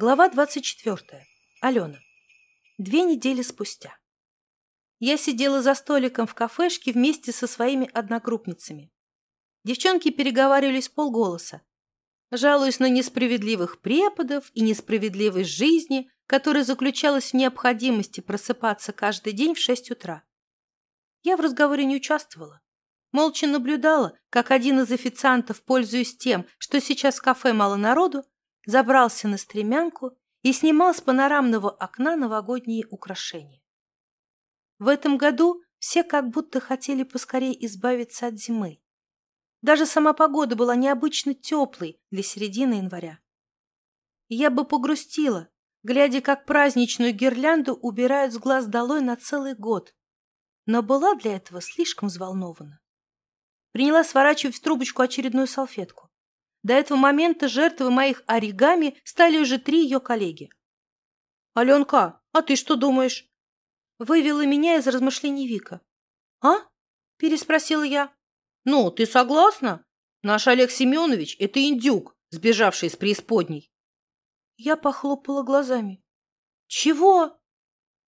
Глава 24. Алена. Две недели спустя. Я сидела за столиком в кафешке вместе со своими одногруппницами. Девчонки переговаривались полголоса, жалуясь на несправедливых преподов и несправедливость жизни, которая заключалась в необходимости просыпаться каждый день в шесть утра. Я в разговоре не участвовала. Молча наблюдала, как один из официантов, пользуясь тем, что сейчас в кафе мало народу, забрался на стремянку и снимал с панорамного окна новогодние украшения. В этом году все как будто хотели поскорее избавиться от зимы. Даже сама погода была необычно теплой для середины января. я бы погрустила, глядя, как праздничную гирлянду убирают с глаз долой на целый год, но была для этого слишком взволнована. Приняла сворачивать в трубочку очередную салфетку. До этого момента жертвы моих оригами стали уже три ее коллеги. «Аленка, а ты что думаешь?» Вывела меня из размышлений Вика. «А?» – переспросила я. «Ну, ты согласна? Наш Олег Семенович – это индюк, сбежавший из преисподней». Я похлопала глазами. «Чего?»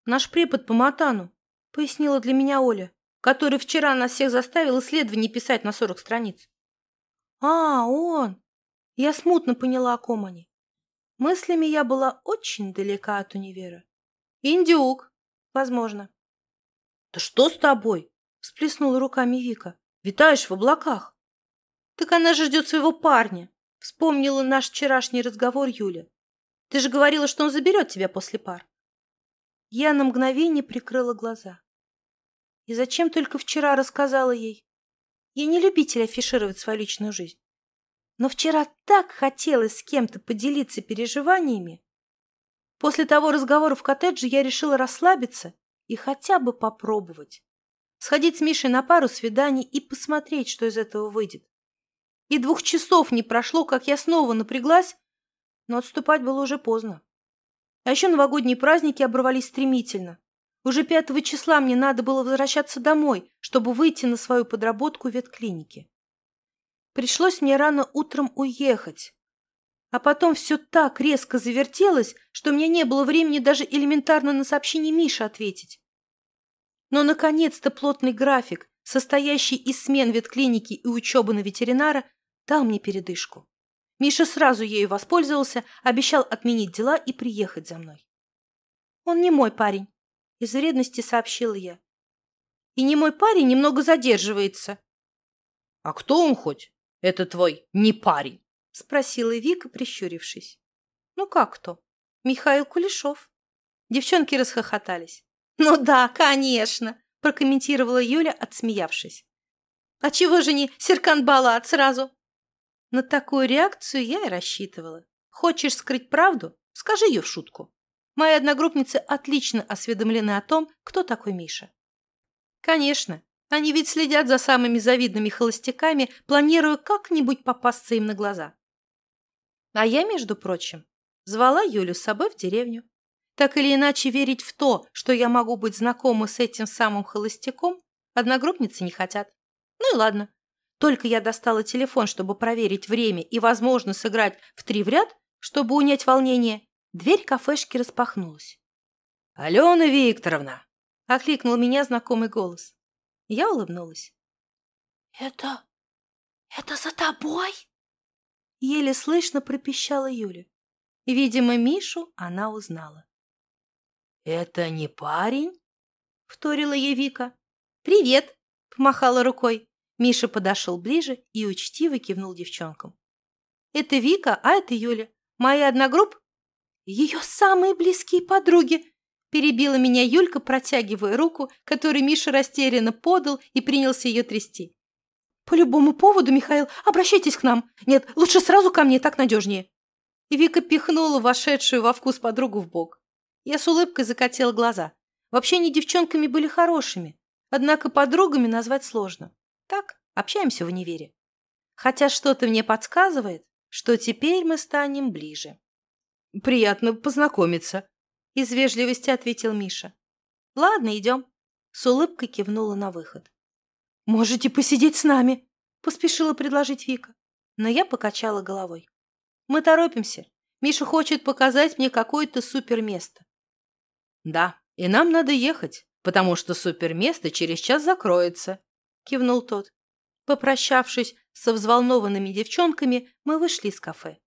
«Наш препод по матану», – пояснила для меня Оля, который вчера нас всех заставил исследование писать на сорок страниц. «А, он! Я смутно поняла, о ком они. Мыслями я была очень далека от универа. Индюк, возможно. Да что с тобой? Всплеснула руками Вика. Витаешь в облаках. Так она же ждет своего парня. Вспомнила наш вчерашний разговор Юля. Ты же говорила, что он заберет тебя после пар. Я на мгновение прикрыла глаза. И зачем только вчера рассказала ей? Я не любитель афишировать свою личную жизнь. Но вчера так хотелось с кем-то поделиться переживаниями. После того разговора в коттедже я решила расслабиться и хотя бы попробовать. Сходить с Мишей на пару свиданий и посмотреть, что из этого выйдет. И двух часов не прошло, как я снова напряглась, но отступать было уже поздно. А еще новогодние праздники оборвались стремительно. Уже пятого числа мне надо было возвращаться домой, чтобы выйти на свою подработку в ветклинике. Пришлось мне рано утром уехать. А потом все так резко завертелось, что у меня не было времени даже элементарно на сообщение Миши ответить. Но, наконец-то, плотный график, состоящий из смен ветклиники и учебы на ветеринара, дал мне передышку. Миша сразу ею воспользовался, обещал отменить дела и приехать за мной. «Он не мой парень», — из вредности сообщила я. «И не мой парень немного задерживается». «А кто он хоть?» Это твой не парень? Спросила Вика, прищурившись. Ну как кто? Михаил Кулешов. Девчонки расхохотались. Ну да, конечно, прокомментировала Юля, отсмеявшись. А чего же не Серкан Балат сразу? На такую реакцию я и рассчитывала. Хочешь скрыть правду? Скажи ее в шутку. Мои одногруппницы отлично осведомлены о том, кто такой Миша. Конечно, они ведь следят за самыми завидными холостяками, планируя как-нибудь попасться им на глаза. А я, между прочим, звала Юлю с собой в деревню. Так или иначе верить в то, что я могу быть знакома с этим самым холостяком, одногруппницы не хотят. Ну и ладно. Только я достала телефон, чтобы проверить время и, возможно, сыграть в три в ряд, чтобы унять волнение, дверь кафешки распахнулась. «Алена Викторовна!» — окликнул меня знакомый голос. Я улыбнулась. «Это... это за тобой?» Еле слышно пропищала Юля. Видимо, Мишу она узнала. «Это не парень?» — вторила ей Вика. «Привет!» — помахала рукой. Миша подошел ближе и учтиво кивнул девчонкам. «Это Вика, а это Юля. Моя одногрупп...» «Ее самые близкие подруги!» Перебила меня Юлька, протягивая руку, которую Миша растерянно подал и принялся ее трясти. «По любому поводу, Михаил, обращайтесь к нам. Нет, лучше сразу ко мне, так надежнее». И Вика пихнула вошедшую во вкус подругу в бок. Я с улыбкой закатила глаза. Вообще они девчонками были хорошими, однако подругами назвать сложно. Так, общаемся в универе. Хотя что-то мне подсказывает, что теперь мы станем ближе. «Приятно познакомиться», из вежливости ответил Миша. Ладно, идем. С улыбкой кивнула на выход. Можете посидеть с нами, поспешила предложить Вика. Но я покачала головой. Мы торопимся. Миша хочет показать мне какое-то суперместо. Да, и нам надо ехать, потому что суперместо через час закроется, кивнул тот. Попрощавшись со взволнованными девчонками, мы вышли из кафе.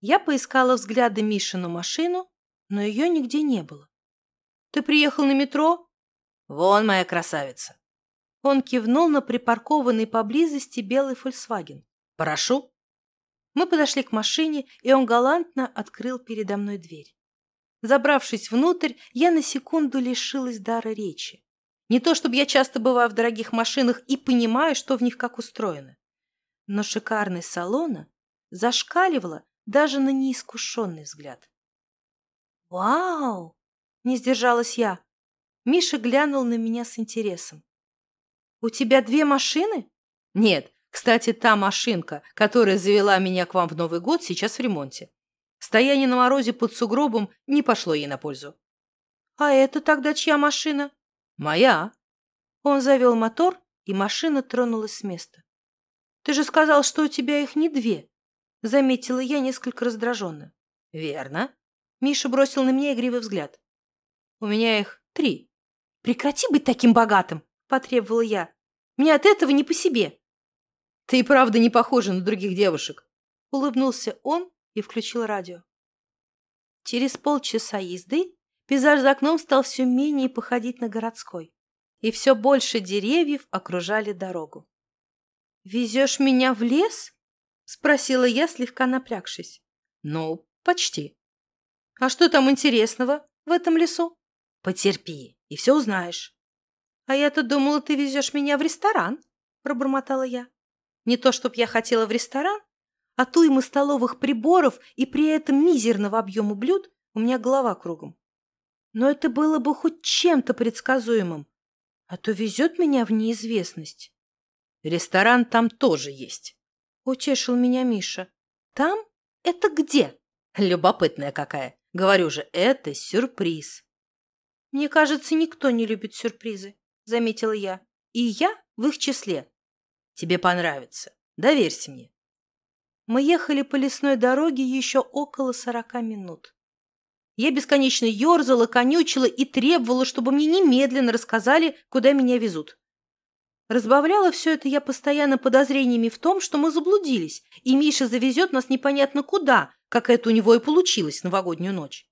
Я поискала взгляды Мишину машину, но ее нигде не было. «Ты приехал на метро?» «Вон моя красавица!» Он кивнул на припаркованный поблизости белый «Фольксваген». «Прошу!» Мы подошли к машине, и он галантно открыл передо мной дверь. Забравшись внутрь, я на секунду лишилась дара речи. Не то чтобы я часто бываю в дорогих машинах и понимаю, что в них как устроено. Но шикарность салона зашкаливала даже на неискушенный взгляд. «Вау!» — не сдержалась я. Миша глянул на меня с интересом. «У тебя две машины?» «Нет, кстати, та машинка, которая завела меня к вам в Новый год, сейчас в ремонте. Стояние на морозе под сугробом не пошло ей на пользу. «А это тогда чья машина?» «Моя». Он завел мотор, и машина тронулась с места. «Ты же сказал, что у тебя их не две», — заметила я несколько раздраженно. «Верно». Миша бросил на меня игривый взгляд. «У меня их три». «Прекрати быть таким богатым», — потребовала я. «Мне от этого не по себе». «Ты и правда не похожа на других девушек», — улыбнулся он и включил радио. Через полчаса езды пейзаж за окном стал все менее походить на городской, и все больше деревьев окружали дорогу. «Везешь меня в лес?» — спросила я, слегка напрягшись. «Ну, почти». «А что там интересного в этом лесу?» «Потерпи, и все узнаешь». «А я-то думала, ты везешь меня в ресторан», — пробормотала я. «Не то, чтоб я хотела в ресторан, а туймы столовых приборов и при этом мизерного объема блюд у меня голова кругом. Но это было бы хоть чем-то предсказуемым, а то везет меня в неизвестность. Ресторан там тоже есть. Утешил меня Миша. Там? Это где? Любопытная какая. Говорю же, это сюрприз. Мне кажется, никто не любит сюрпризы, заметила я. И я в их числе. Тебе понравится. Доверься мне. Мы ехали по лесной дороге еще около сорока минут. Я бесконечно ерзала, конючила и требовала, чтобы мне немедленно рассказали, куда меня везут. Разбавляла все это я постоянно подозрениями в том, что мы заблудились, и Миша завезет нас непонятно куда, как это у него и получилось в новогоднюю ночь.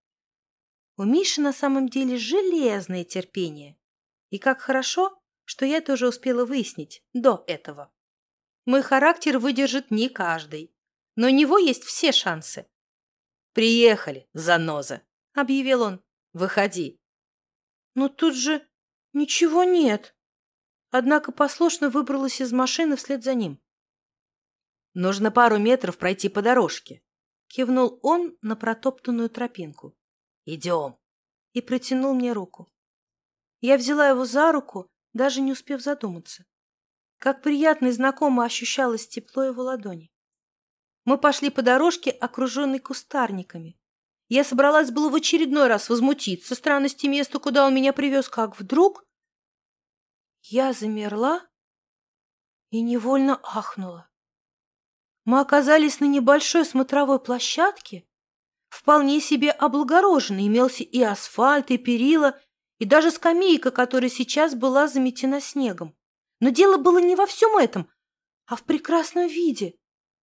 У Миши на самом деле железное терпение. И как хорошо, что я это уже успела выяснить до этого. Мой характер выдержит не каждый но у него есть все шансы. «Приехали, заноза!» — объявил он. «Выходи!» «Но тут же ничего нет!» Однако послушно выбралась из машины вслед за ним. «Нужно пару метров пройти по дорожке», — кивнул он на протоптанную тропинку. «Идем!» и протянул мне руку. Я взяла его за руку, даже не успев задуматься. Как приятно и знакомо ощущалось тепло его ладони. Мы пошли по дорожке, окруженной кустарниками. Я собралась было в очередной раз возмутиться странности места, куда он меня привез, как вдруг я замерла и невольно ахнула. Мы оказались на небольшой смотровой площадке, вполне себе облагороженной, имелся и асфальт, и перила, и даже скамейка, которая сейчас была заметена снегом. Но дело было не во всем этом, а в прекрасном виде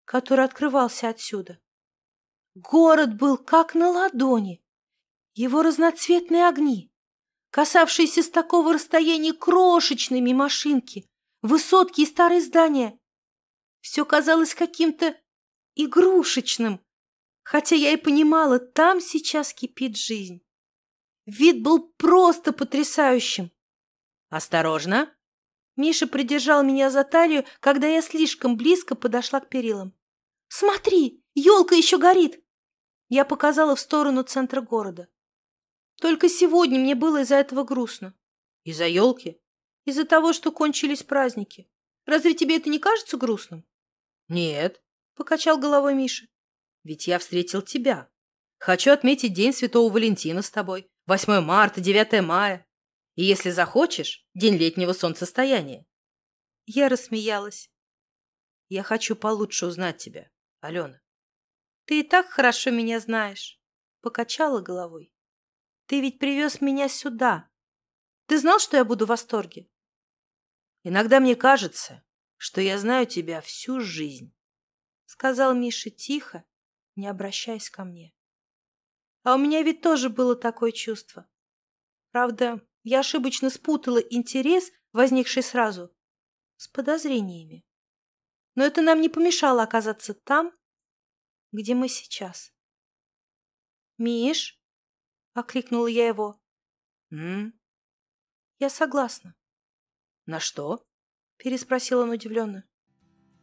который открывался отсюда. Город был как на ладони. Его разноцветные огни, касавшиеся с такого расстояния крошечными машинки, высотки и старые здания. Все казалось каким-то игрушечным, хотя я и понимала, там сейчас кипит жизнь. Вид был просто потрясающим. «Осторожно!» Миша придержал меня за талию, когда я слишком близко подошла к перилам. «Смотри, елка еще горит!» Я показала в сторону центра города. Только сегодня мне было из-за этого грустно. Из-за елки? Из-за того, что кончились праздники. Разве тебе это не кажется грустным? Нет, покачал головой Миша. Ведь я встретил тебя. Хочу отметить День Святого Валентина с тобой. 8 марта, 9 мая. И если захочешь, день летнего солнцестояния. Я рассмеялась. Я хочу получше узнать тебя, Алена. Ты и так хорошо меня знаешь. Покачала головой. Ты ведь привез меня сюда. Ты знал, что я буду в восторге? Иногда мне кажется, что я знаю тебя всю жизнь, сказал Миша тихо, не обращаясь ко мне. А у меня ведь тоже было такое чувство. Правда, я ошибочно спутала интерес, возникший сразу, с подозрениями. Но это нам не помешало оказаться там, где мы сейчас. «Миш?» — окликнула я его. «М? Я согласна. На что? Переспросил он удивленно.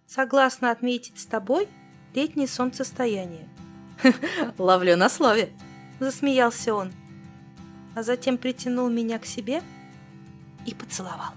Согласна отметить с тобой летнее солнцестояние. Ловлю на слове. Засмеялся он, а затем притянул меня к себе и поцеловал.